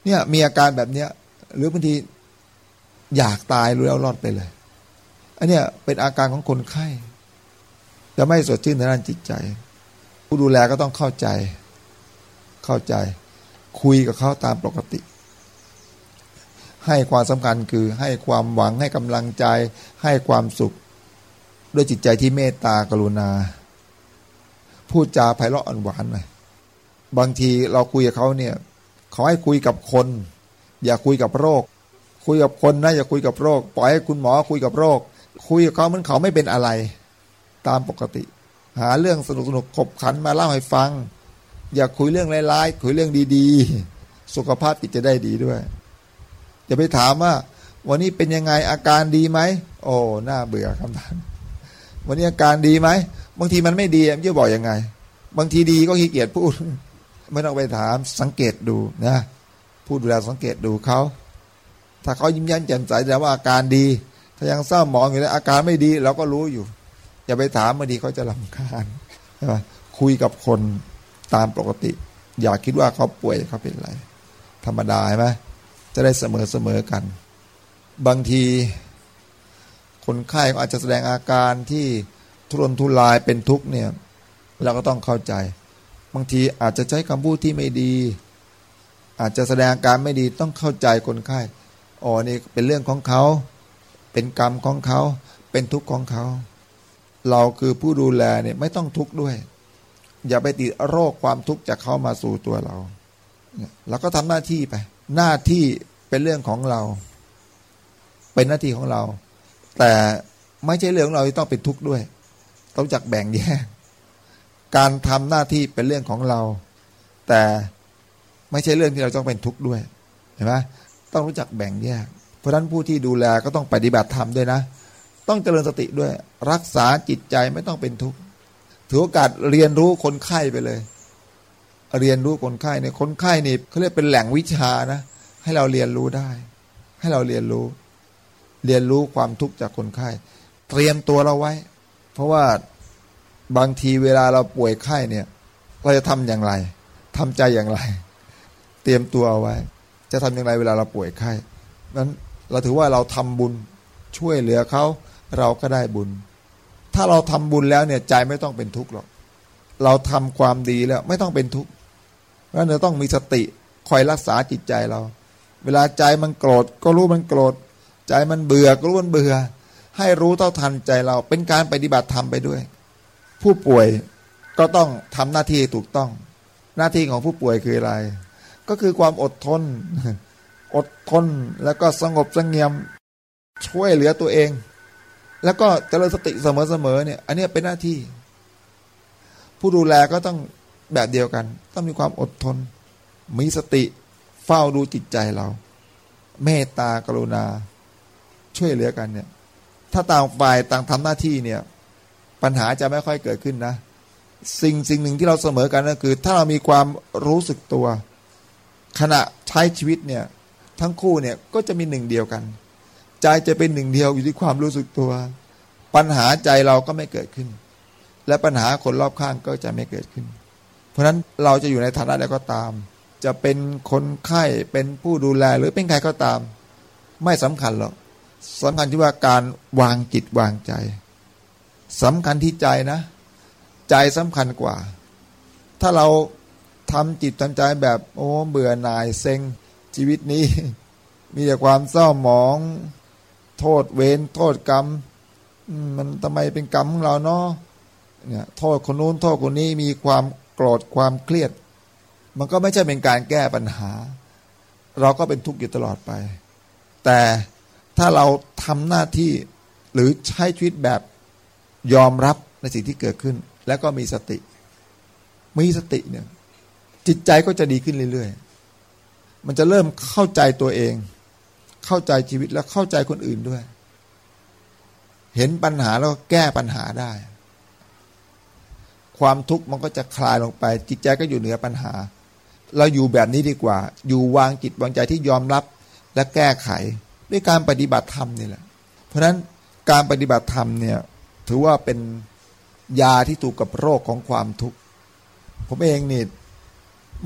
เนี่ยมีอาการแบบเนี้ย หรือบางทีอยากตายรู้แล้วรอดไปเลย อันเนี้ยเป็นอาการของคนไข้ จะไม่สดชื่นในด้านจิตใจ ผู้ดูแลก็ต้องเข้าใจ เข้าใจ คุยกับเขาตามปกติ ให้ความสำคัญคือให้ความหวังให้กำลังใจ ให้ความสุข ด้วยจิตใจที่เมตตากรุณา พูดจาไพเราะอ่อนหวานหน่อยบางทีเราคุยกับเขาเนี่ยเขาให้คุยกับคน อย่าคุยกับโรค คุยกับคนนะอย่าคุยกับโรค ปล่อยให้คุณหมอคุยกับโรค คุยกับเขาเหมือนเขาไม่เป็นอะไร ตามปกติ หาเรื่องสนุกสนุกขบขันมาเล่าให้ฟัง อย่าคุยเรื่องร้ายๆคุยเรื่องดีๆ สุขภาพจิตจะได้ดีด้วยอย่าไปถามว่า วันนี้เป็นยังไงอาการดีไหมโอ้หน้าเบื่อคำถาม วันนี้อาการดีไหมบางทีมันไม่ดีมันจะบอกยังไง บางทีดีก็ขี้เกียจพูด ไม่ต้องไปถามสังเกตดูนะพูดดูแลสังเกตดูเขาถ้าเขายิ้มแย้มแจ่มใสแต่ว่าอาการดี ถ้ายังเศร้าหมองอยู่แล้วอาการไม่ดีเราก็รู้อยู่ อย่าไปถามบางทีเขาจะลำคาญใช่ไหมคุยกับคนตามปกติ อย่าคิดว่าเขาป่วยเขาเป็นอะไร ธรรมดาใช่ไหมจะได้เสมอเสมอกัน บางที คนไข้อาจจะแสดงอาการที่ทุรนทุรายเป็นทุกข์เนี่ยเราก็ต้องเข้าใจ บางทีอาจจะใช้คำพูดที่ไม่ดี อาจจะแสดงอาการไม่ดีต้องเข้าใจคนไข้อ๋อนี่เป็นเรื่องของเขา เป็นกรรมของเขา เป็นทุกข์ของเขา เราคือผู้ดูแลเนี่ยไม่ต้องทุกข์ด้วย อย่าไปติดโรคความทุกข์จากเขามาสู่ตัวเราเราก็ทำหน้าที่ไป หน้าที่เป็นเรื่องของเรา เป็นหน้าที่ของเรา แต่ไม่ใช่เรื่องเราที่ต้องเป็นทุกข์ด้วย ต้องจักแบ่งแยก การทำหน้าที่เป็นเรื่องของเรา แต่ไม่ใช่เรื่องที่เราต้องเป็นทุกข์ด้วยเห็นไหมต้องรู้จักแบ่งแยก เพราะฉะนั้นผู้ที่ดูแลก็ต้องปฏิบัติธรรมด้วยนะ ต้องเจริญสติด้วย รักษาจิตใจไม่ต้องเป็นทุกข์ถือโอกาสเรียนรู้คนไข้ไปเลย เรียนรู้คนไข้เนี่ยคนไข้นี่เขาเรียกเป็นแหล่งวิชานะ ให้เราเรียนรู้ได้ ให้เราเรียนรู้ เรียนรู้ความทุกข์จากคนไข้ เตรียมตัวเราไว้ เพราะว่าบางทีเวลาเราป่วยไข้เนี่ย เราจะทำอย่างไรทำใจอย่างไร เตรียมตัวเอาไว้ จะทำอย่างไรเวลาเราป่วยไข้นั้นเราถือว่าเราทำบุญช่วยเหลือเขา เราก็ได้บุญ ถ้าเราทำบุญแล้วเนี่ยใจไม่ต้องเป็นทุกข์หรอก เราทำความดีแล้วไม่ต้องเป็นทุกข์เพราะเราต้องมีสติคอยรักษาจิตใจเรา เวลาใจมันโกรธก็รู้มันโกรธ ใจมันเบื่อก็รู้มันเบื่อ ให้รู้เท่าทันใจเราเป็นการปฏิบัติธรรมไปด้วย ผู้ป่วยก็ต้องทำหน้าที่ถูกต้อง หน้าที่ของผู้ป่วยคืออะไร ก็คือความอดทน อดทนแล้วก็สงบสงเงียมช่วยเหลือตัวเอง แล้วก็เจริญสติเสมอๆเนี่ย อันนี้เป็นหน้าที่ ผู้ดูแลก็ต้องแบบเดียวกัน ต้องมีความอดทน มีสติเฝ้าดูจิตใจเรา เมตตากรุณา ช่วยเหลือกันเนี่ย ถ้าต่างฝ่ายต่างทำหน้าที่เนี่ย ปัญหาจะไม่ค่อยเกิดขึ้นนะ สิ่งสิ่งหนึ่งที่เราเสมอกันก็คือ ถ้าเรามีความรู้สึกตัว ขณะใช้ชีวิตเนี่ย ทั้งคู่เนี่ยก็จะมีหนึ่งเดียวกัน ใจจะเป็นหนึ่งเดียวอยู่ที่ความรู้สึกตัว ปัญหาใจเราก็ไม่เกิดขึ้น และปัญหาคนรอบข้างก็จะไม่เกิดขึ้น เพราะฉะนั้นเราจะอยู่ในฐานะใดก็ตาม จะเป็นคนไข้เป็นผู้ดูแลหรือเป็นใครก็ตาม ไม่สำคัญหรอก สำคัญที่ว่าการวางจิตวางใจสำคัญที่ใจนะ ใจสำคัญกว่า ถ้าเราทำจิตทำใจแบบ โอ้ เบื่อหน่ายเซ็งชีวิตนี้ มีแต่ความเศร้าหมอง โทษเวรโทษกรรม มันทำไมเป็นกรรมของเราเนาะเนี่ยโทษคนนู้นโทษคนนี้มีความโกรธความเครียด มันก็ไม่ใช่เป็นการแก้ปัญหา เราก็เป็นทุกข์อยู่ตลอดไป แต่ ถ้าเราทำหน้าที่หรือใช้ชีวิตแบบยอมรับในสิ่งที่เกิดขึ้น แล้วก็มีสติ มีสติเนี่ย จิตใจก็จะดีขึ้นเรื่อยๆ มันจะเริ่มเข้าใจตัวเอง เข้าใจชีวิตแล้วเข้าใจคนอื่นด้วย เห็นปัญหาแล้วก็แก้ปัญหาได้ ความทุกข์มันก็จะคลายลงไป จิตใจก็อยู่เหนือปัญหา เราอยู่แบบนี้ดีกว่า อยู่วางจิตวางใจที่ยอมรับและแก้ไข ด้วยการปฏิบัติธรรมนี่แหละ เพราะฉะนั้นการปฏิบัติธรรมเนี่ยถือว่าเป็นยาที่ถูกกับโรคของความทุกข์ ผมเองนี่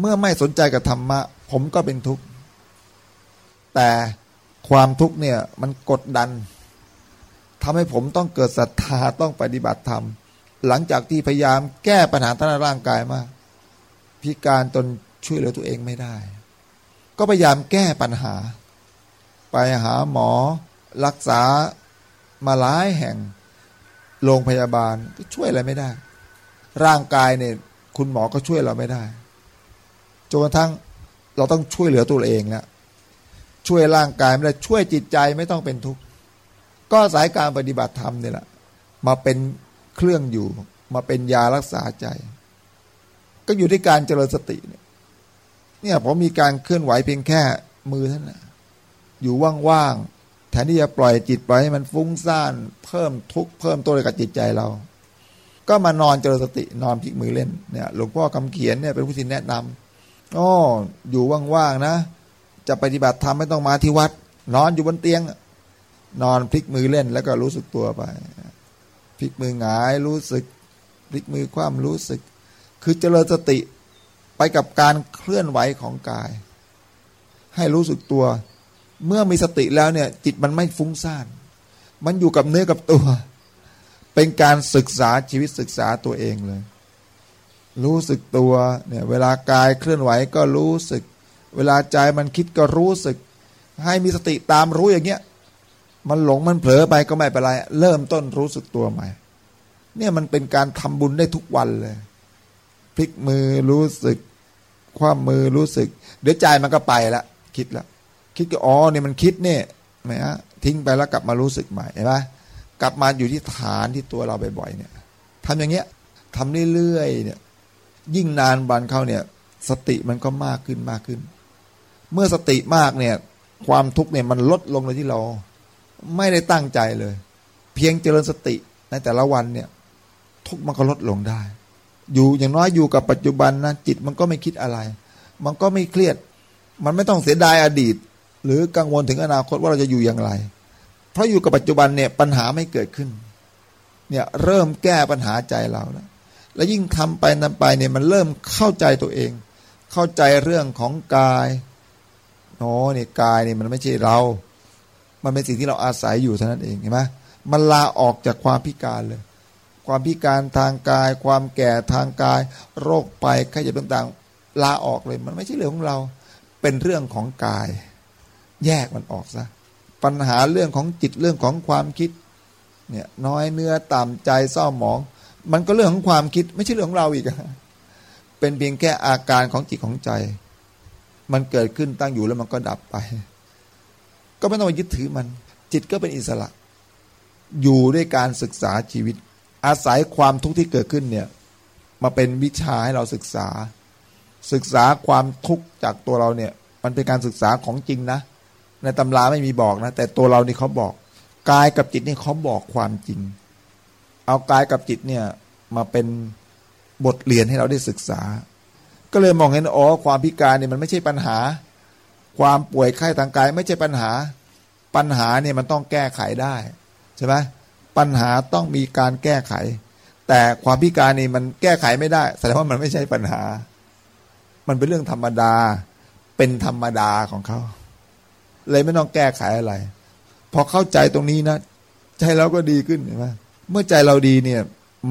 เมื่อไม่สนใจกับธรรมะ ผมก็เป็นทุกข์ แต่ความทุกข์เนี่ยมันกดดันทำให้ผมต้องเกิดศรัทธาต้องปฏิบัติธรรม หลังจากที่พยายามแก้ปัญหาทางร่างกายมาพิการจนช่วยเหลือตัวเองไม่ได้ ก็พยายามแก้ปัญหา หาหมอ รักษามาหลายแห่งโรงพยาบาลก็ช่วยอะไรไม่ได้ ร่างกายเนี่ย คุณหมอก็ช่วยเราไม่ได้จนกระทั่งเราต้องช่วยเหลือตัวเองแล้วช่วยร่างกายไม่ได้ช่วยจิตใจไม่ต้องเป็นทุกข์ก็สายการปฏิบัติธรรมนี่แหละมาเป็นเครื่องอยู่ มาเป็นยารักษาใจ ก็อยู่ที่การเจริญสติเนี่ย เนี่ยผมมีการเคลื่อนไหวเพียงแค่มือเท่านั้น อยู่ว่างๆแทนที่จะปล่อยจิตไปให้มันฟุ้งซ่าน เพิ่มทุกข์เพิ่มตัวเลยกับจิตใจเรา ก็มานอนเจริญสตินอนพลิกมือเล่นเนี่ยหลวงพ่อคำเขียนเนี่ยเป็นผู้ที่แนะนำอ๋ออยู่ว่างๆนะ จะปฏิบัติธรรมไม่ต้องมาที่วัด นอนอยู่บนเตียง นอนพลิกมือเล่นแล้วก็รู้สึกตัวไปพลิกมือหงายรู้สึกพลิกมือคว่ำรู้สึก คือเจริญสติไปกับการเคลื่อนไหวของกาย ให้รู้สึกตัว เมื่อมีสติแล้วเนี่ย จิตมันไม่ฟุ้งซ่าน มันอยู่กับเนื้อกับตัว เป็นการศึกษาชีวิตศึกษาตัวเองเลย รู้สึกตัวเนี่ย เวลากายเคลื่อนไหวก็รู้สึก เวลาใจมันคิดก็รู้สึก ให้มีสติตามรู้อย่างเงี้ย มันหลงมันเผลอไปก็ไม่เป็นไร เริ่มต้นรู้สึกตัวใหม่ เนี่ยมันเป็นการทำบุญได้ทุกวันเลย พลิกมือรู้สึก คว้ามือรู้สึก เดี๋ยวใจมันก็ไปละคิดแล้ว คิดก็อ๋อเนี่ยมันคิดเนี่ยไหมฮะทิ้งไปแล้วกลับมารู้สึกใหม่เห็นไหมกลับมาอยู่ที่ฐานที่ตัวเราบ่อยๆเนี่ยทำอย่างเงี้ยทำเรื่อยๆเนี่ย ยิ่งนานบันเข้าเนี่ย สติมันก็มากขึ้นมากขึ้น เมื่อสติมากเนี่ย ความทุกข์เนี่ยมันลดลงเลยที่เรา ไม่ได้ตั้งใจเลย เพียงเจริญสติในแต่ละวันเนี่ย ทุกมันก็ลดลงได้ อยู่อย่างน้อยอยู่กับปัจจุบันนะจิตมันก็ไม่คิดอะไร มันก็ไม่เครียด มันไม่ต้องเสียดายอดีต หรือกังวลถึงอนาคตว่าเราจะอยู่อย่างไร เพราะอยู่กับปัจจุบันเนี่ยปัญหาไม่เกิดขึ้น เนี่ยเริ่มแก้ปัญหาใจเราแล้วแล้วยิ่งทำไปนำไปเนี่ยมันเริ่มเข้าใจตัวเอง เข้าใจเรื่องของกายโอ้เนี่ยกายเนี่ยมันไม่ใช่เรา มันเป็นสิ่งที่เราอาศัยอยู่เท่านั้นเองเห็นไหมมันลาออกจากความพิการเลย ความพิการทางกาย ความแก่ทางกาย โรคไปขยับต่างๆ ลาออกเลย มันไม่ใช่เรื่องของเรา เป็นเรื่องของกาย แยกมันออกซะปัญหาเรื่องของจิตเรื่องของความคิดเนี่ยน้อยเนื้อต่ำใจเศร้าหมอง มันก็เรื่องของความคิดไม่ใช่เรื่องของเราอีกเป็นเพียงแค่อาการของจิตของใจ มันเกิดขึ้นตั้งอยู่แล้วมันก็ดับไป ก็ไม่ต้องยึดถือมัน จิตก็เป็นอิสระ อยู่ด้วยการศึกษาชีวิต อาศัยความทุกข์ที่เกิดขึ้นเนี่ยมาเป็นวิชาให้เราศึกษา ศึกษาความทุกข์จากตัวเราเนี่ย มันเป็นการศึกษาของจริงนะ ในตำราไม่มีบอกนะ แต่ตัวเรานี่เขาบอกกายกับจิตนี่เขาบอกความจริง เอากายกับจิตเนี่ยมาเป็นบทเรียนให้เราได้ศึกษา ก็เลยมองเห็นอ๋อความพิการเนี่ยมันไม่ใช่ปัญหา ความป่วยไข้ทางกาย ไม่ใช่ปัญหา ปัญหาเนี่ยมันต้องแก้ไขได้ใช่ไหมปัญหาต้องมีการแก้ไข แต่ความพิการนี่มันแก้ไขไม่ได้แสดงว่ามันไม่ใช่ปัญหา มันเป็นเรื่องธรรมดา เป็นธรรมดาของเขา เลยไม่ต้องแก้ไขอะไร พอเข้าใจตรงนี้นะ ใจเราก็ดีขึ้นเห็นไหมเมื่อใจเราดีเนี่ย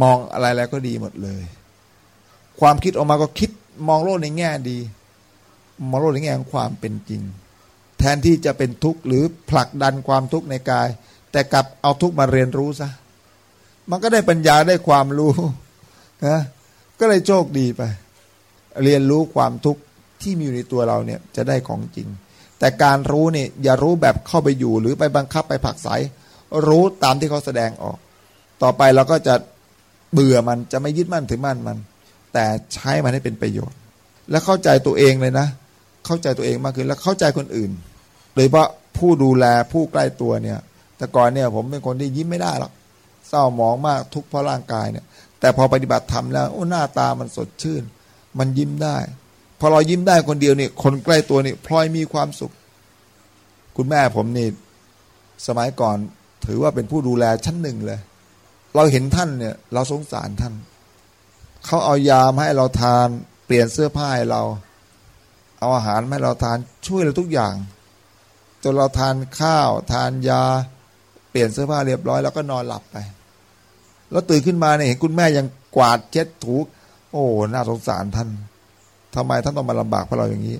มองอะไรแล้วก็ดีหมดเลย ความคิดออกมาก็คิดมองโลกในแง่ดี มองโลกในแง่ของความเป็นจริง แทนที่จะเป็นทุกข์หรือผลักดันความทุกข์ในกาย แต่กลับเอาทุกข์มาเรียนรู้ซะมันก็ได้ปัญญาได้ความรู้นะก็เลยโชคดีไป เรียนรู้ความทุกข์ที่มีอยู่ในตัวเราเนี่ยจะได้ของจริง แต่การรู้เนี่ยอย่ารู้แบบเข้าไปอยู่หรือไปบังคับไปผักใสรู้ตามที่เขาแสดงออก ต่อไปเราก็จะเบื่อมันจะไม่ยึดมั่นถือมั่นมัน แต่ใช้มันให้เป็นประโยชน์ และเข้าใจตัวเองเลยนะ เข้าใจตัวเองมากขึ้นแล้วเข้าใจคนอื่น โดยเฉพาะผู้ดูแลผู้ใกล้ตัวเนี่ย แต่ก่อนเนี่ยผมเป็นคนที่ยิ้มไม่ได้หรอกเศร้าหมองมากทุกเพราะร่างกายเนี่ย แต่พอปฏิบัติธรรมแล้วโอ้หน้าตามันสดชื่น มันยิ้มได้ พอเรายิ้มได้คนเดียวนี่คนใกล้ตัวนี่พลอยมีความสุข คุณแม่ผมนี่สมัยก่อนถือว่าเป็นผู้ดูแลชั้นหนึ่งเลย เราเห็นท่านเนี่ย เราสงสารท่าน เขาเอายามาให้เราทาน เปลี่ยนเสื้อผ้าให้เรา เอาอาหารมาให้เราทานช่วยเราทุกอย่างจนเราทานข้าว ทานยา เปลี่ยนเสื้อผ้าเรียบร้อยแล้วก็นอนหลับไป แล้วตื่นขึ้นมาเนี่ยเห็นคุณแม่ยังกวาดเช็ดถู โอ้น่าสงสารท่าน ทำไมท่านต้องมาลำบากเพราะเราอย่างนี้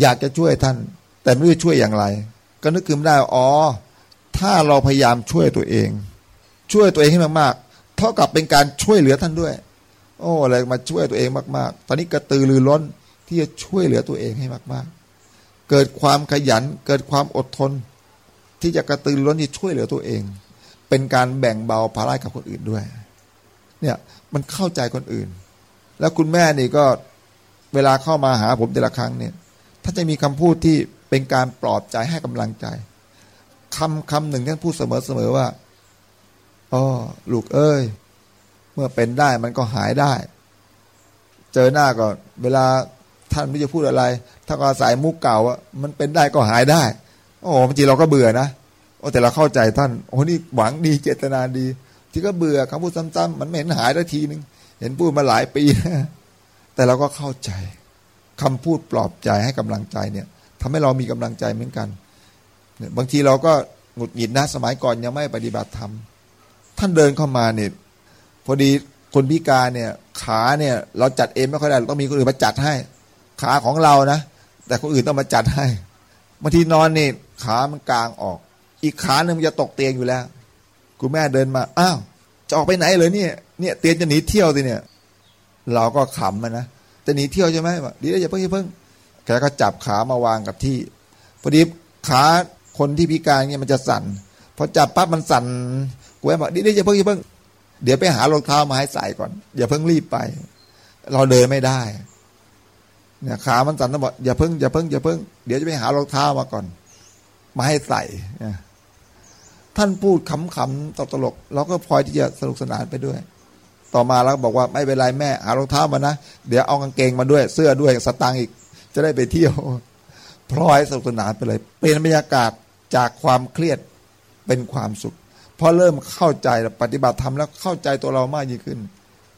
อยากจะช่วยท่าน แต่ไม่รู้ช่วยอย่างไร ก็นึกขึ้นได้อ๋อ ถ้าเราพยายามช่วยตัวเอง ช่วยตัวเองให้มากๆเท่ากับเป็นการช่วยเหลือท่านด้วย โอ้อะไรมาช่วยตัวเองมาก ๆ ตอนนี้กระตือรือร้นที่จะช่วยเหลือตัวเองให้มาก ๆ เกิดความขยันเกิดความอดทน ที่จะกระตือรือร้นที่ช่วยเหลือตัวเอง เป็นการแบ่งเบาภาระกับคนอื่นด้วย เนี่ยมันเข้าใจคนอื่น แล้วคุณแม่นี่ก็ เวลาเข้ามาหาผมแต่ละครั้งเนี่ยถ้านจะมีคำพูดที่เป็นการปลอบใจให้กำลังใจคำคำหนึ่งท่านพูดเสมอเสมอว่าอ๋อลูกเอ้ย เมื่อเป็นได้มันก็หายได้ เจอหน้าก็เวลาท่านไม่จะพูดอะไรถ้าก็อาศัยมุกเก่าว่ามันเป็นได้ก็หายได้ โอ้บางทีเราก็เบื่อนะโอ้แต่เราเข้าใจท่านโอ้นี่หวังดีเจตนาดี ที่ก็เบื่อคำพูดซ้ำๆมันไม่เห็นหายได้ทีนึงเห็นพูดมาหลายปีนะ แต่เราก็เข้าใจคำพูดปลอบใจให้กำลังใจเนี่ยทำให้เรามีกำลังใจเหมือนกัน บางทีเราก็หงุดหงิดนะสมัยก่อนยังไม่ปฏิบัติธรรมท่านเดินเข้ามาเนี่ยพอดีคนพิการเนี่ยขาเนี่ยเราจัดเองไม่ค่อยได้ต้องมีคนอื่นมาจัดให้ ขาของเรานะ แต่คนอื่นต้องมาจัดให้บางทีนอนนี่ขามันกลางออก อีกขาหนึ่งมันจะตกเตียงอยู่แล้ว คุณแม่เดินมา อ้าว จะออกไปไหนเลยเนี่ย เนี่ยเตียงจะหนีเที่ยวสิเนี่ย เราก็ขำมันนะจะหนีเที่ยวใช่ไหมดีแล้วอย่าเพิ่งอย่าเพิ่งแกก็จับขามาวางกับที่พอดีขาคนที่พิการเนี่ยมันจะสั่นพอจับปั๊บมันสั่นกูแม่บอกดี๋ยวอย่าเพิ่งอย่าเพิ่งเดี๋ยวไปหารองเท้ามาให้ใส่ก่อน อย่าเพิ่งรีบไป เราเดินไม่ได้เนี่ยขามันสั่นต้องบอกอย่าเพิ่งอย่าเพิ่งอย่าเพิ่งเดี๋ยวจะไปหารองเท้ามาก่อน มาให้ใส่ท่านพูดขำๆตตลกเราก็พลอยที่จะสนุกสนานไปด้วย ต่อมาแล้วบอกว่าไม่เป็นไรแม่หารองเท้ามานะ เดี๋ยวเอากางเกงมาด้วยเสื้อด้วยสตางค์อีก จะได้ไปเที่ยวพลอยสนุกสนานไปเลย เปลี่ยนบรรยากาศจากความเครียดเป็นความสุขพอเริ่มเข้าใจปฏิบัติธรรมแล้วเข้าใจตัวเรามากยิ่งขึ้น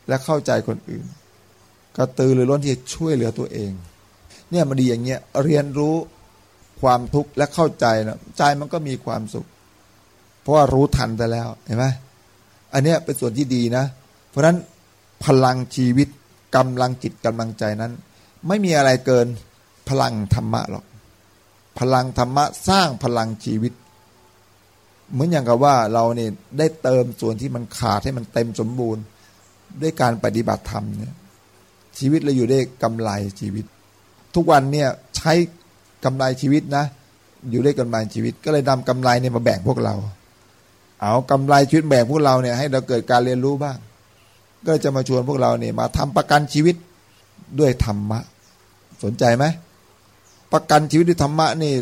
และเข้าใจคนอื่นกระตือรือร้นที่จะช่วยเหลือตัวเอง เนี่ยมันดีอย่างเงี้ยเรียนรู้ความทุกข์และเข้าใจนะใจมันก็มีความสุข เพราะว่ารู้ทันไปแล้วเห็นไหมอันเนี้ยเป็นส่วนที่ดีนะ เพราะฉะนั้นพลังชีวิตกำลังจิตกำลังใจนั้น ไม่มีอะไรเกินพลังธรรมะหรอก พลังธรรมะสร้างพลังชีวิต เหมือนอย่างกับว่าเราเนี่ยได้เติมส่วนที่มันขาดให้มันเต็มสมบูรณ์ ด้วยการปฏิบัติธรรมเนี่ยชีวิตเราอยู่ได้กำไรชีวิต ทุกวันเนี่ยใช้กำไรชีวิตนะ อยู่ได้กำไรชีวิต ก็เลยนำกำไรเนี่ยมาแบ่งพวกเรา เอากำไรชีวิตแบ่งพวกเราเนี่ยให้เราเกิดการเรียนรู้บ้าง ก็จะมาชวนพวกเราเนี่ยมาทำประกันชีวิตด้วยธรรมะ สนใจไหมประกันชีวิตด้วยธรรมะนี่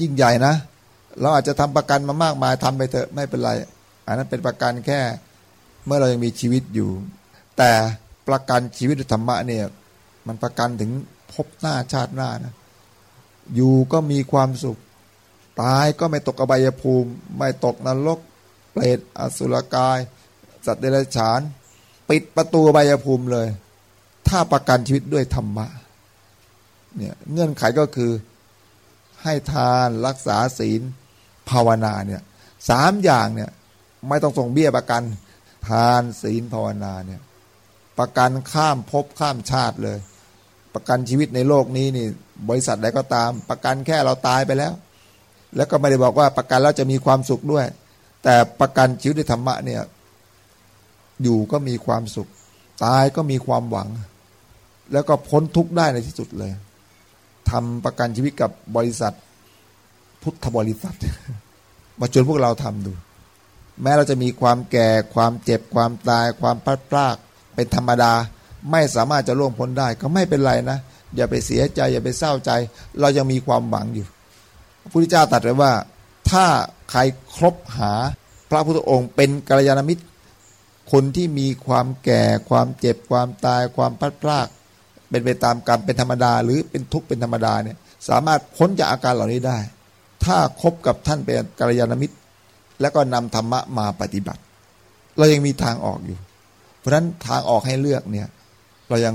ยิ่งใหญ่นะ เราอาจจะทำประกันมามากมายทำไปเถอะไม่เป็นไร อันนั้นเป็นประกันแค่เมื่อเรายังมีชีวิตอยู่ แต่ประกันชีวิตด้วยธรรมะเนี่ยมันประกันถึงพบหน้าชาติหน้านะอยู่ก็มีความสุข ตายก็ไม่ตกอบายภูมิ ไม่ตกนรกเปรตอสุรกาย สัตว์เดรัจฉาน ปิดประตูอบยภูมิเลย ถ้าประกันชีวิตด้วยธรรมะเนี่ยเงื่อนไขก็คือให้ทานรักษาศีลภาวนาเนี่ยสามอย่างเนี่ยไม่ต้องส่งเบี้ยประกัน ทานศีลภาวนาเนี่ยประกันข้ามภพข้ามชาติเลย ประกันชีวิตในโลกนี้นี่ บริษัทใดก็ตาม ประกันแค่เราตายไปแล้ว แล้วก็ไม่ได้บอกว่าประกันแล้วจะมีความสุขด้วย แต่ประกันชีวิตธรรมะเนี่ย อยู่ก็มีความสุข ตายก็มีความหวัง แล้วก็พ้นทุกข์ได้ในที่สุดเลยทำประกันชีวิตกับบริษัท พุทธบริษัท มาชวนพวกเราทำดู แม้เราจะมีความแก่ความเจ็บความตาย ความพลาดพลาดเป็นธรรมดา ไม่สามารถจะล่วงพ้นได้ก็ไม่เป็นไรนะ อย่าไปเสียใจ อย่าไปเศร้าใจ เรายังมีความหวังอยู่ พระพุทธเจ้าตรัสไว้ว่า ถ้าใครครบหาพระพุทธองค์เป็นกัลยาณมิตร คนที่มีความแก่ ความเจ็บความตายความพลาดพลาดเป็นไปตามกรรมเป็นธรรมดา หรือเป็นทุกข์เป็นธรรมดาเนี่ยสามารถพ้นจากอาการเหล่านี้ได้ ถ้าคบกับท่านเป็นกัลยาณมิตร แล้วก็นำธรรมะมาปฏิบัติ เรายังมีทางออกอยู่ เพราะฉะนั้นทางออกให้เลือกเนี่ยเรายัง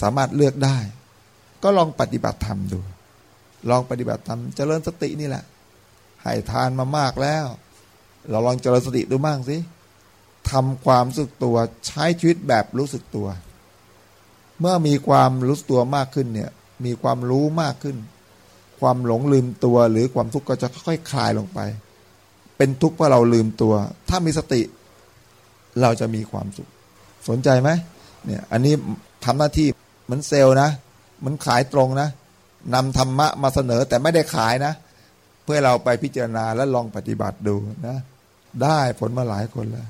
สามารถเลือกได้ ก็ลองปฏิบัติธรรมดู ลองปฏิบัติธรรมเจริญสตินี่แหละให้ทานมามากแล้ว เราลองเจริญสติดูบ้างสิ ทำความรู้สึกตัวใช้ชีวิตแบบรู้สึกตัว เมื่อมีความรู้สึกตัวมากขึ้นเนี่ย มีความรู้มากขึ้น ความหลงลืมตัวหรือความทุกข์ก็จะค่อยๆคลายลงไป เป็นทุกข์เพราะเราลืมตัว ถ้ามีสติ เราจะมีความสุข สนใจไหมเนี่ย อันนี้ทำหน้าที่เหมือนเซลล์นะเหมือนขายตรงนะนำธรรมะมาเสนอแต่ไม่ได้ขายนะ เพื่อเราไปพิจารณาและลองปฏิบัติดูนะ ได้ผลมาหลายคนแล้ว